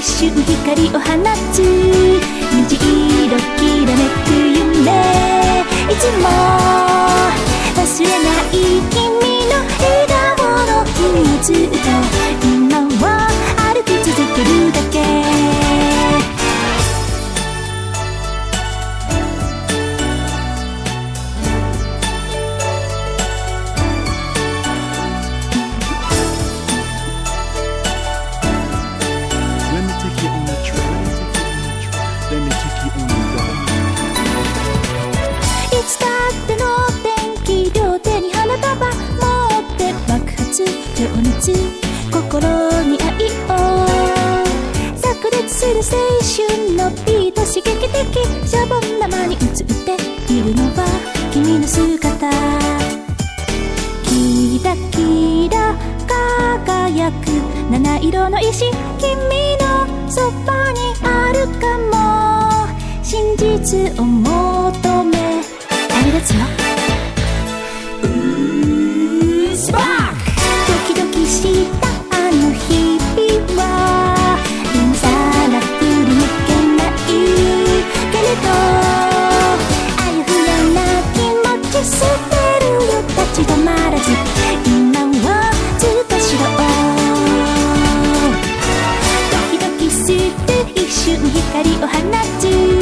一瞬光を放つ。虹色きらめく夢。いつも忘れない君の笑顔の君をずと情熱心に愛を炸裂する青春のビート刺激的シャボン玉に映っているのは君の姿。キラキラ輝く七色の石。君のそばにあるかも。真実を求め。旅立つよ。瞬光を放つ